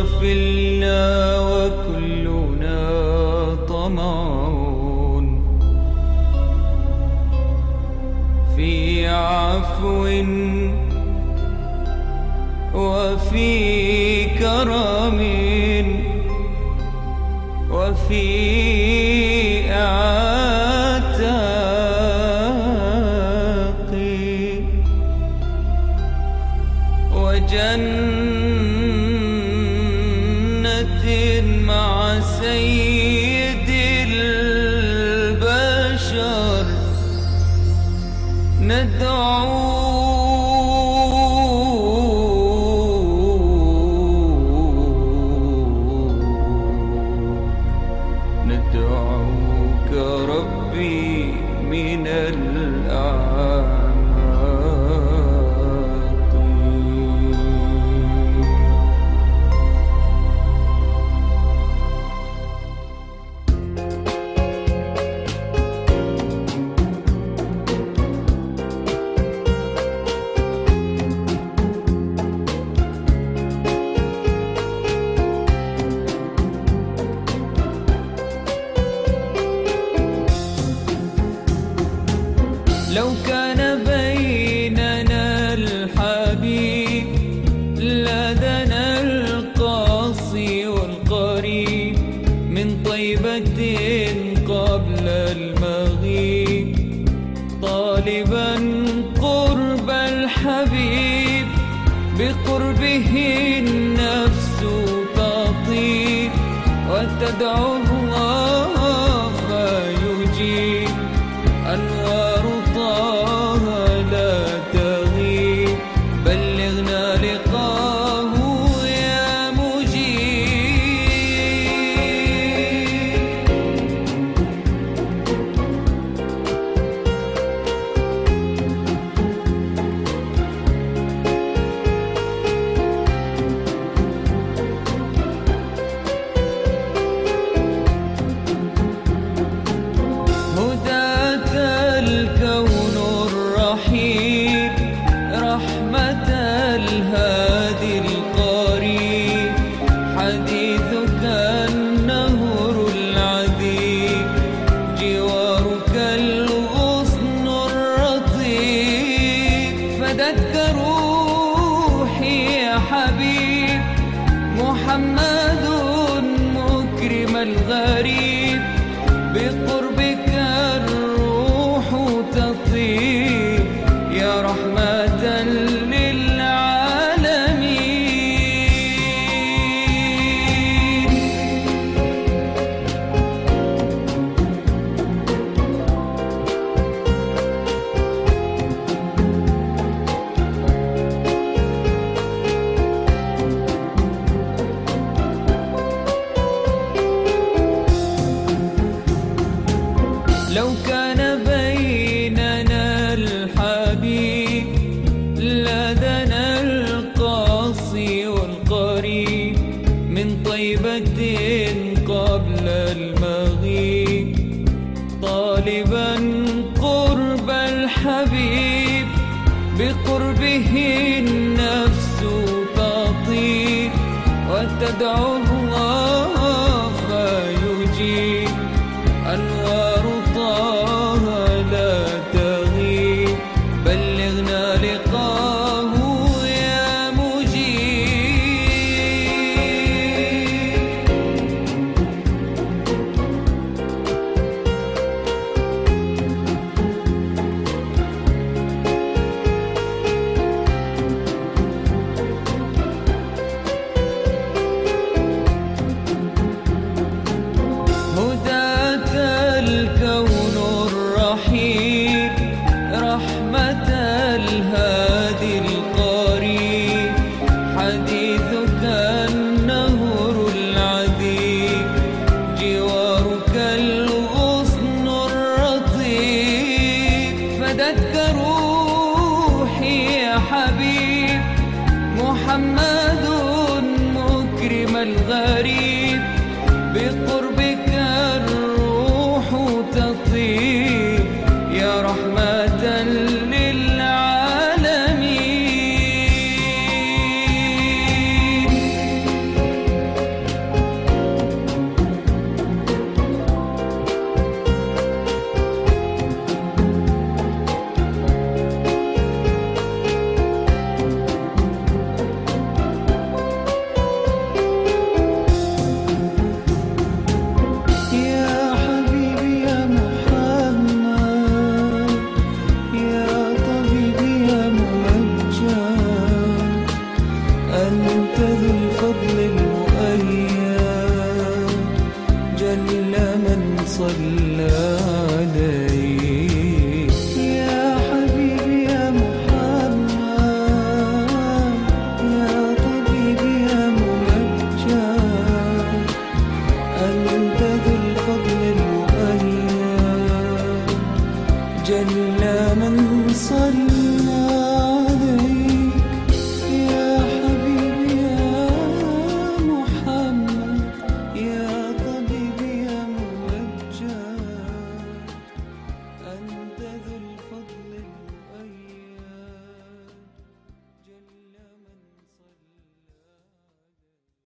غفلنا وكلنا طمعون. في عفو وفي كرم وفي وجنة ندعوك ربي من الأعمال لو كان بيننا الحبيب لدنا القاصي والقريب من طيبة قبل المغيب. طالبا قرب الحبيب بقربه النفس تطيب. وتدعو حديثك النهر العذيب جوارك الغصن الرطيب فدك روحي يا حبيب محمد لو كان بيننا الحبيب لدنا القاصي والقريب من طيبة قبل المغيب. طالبا قرب الحبيب بقربه النفس تطيب وتدعو الله فدتك روحي يا حبيب. محمد مكرم الغريب. بقربك الروح تطيب. 见你。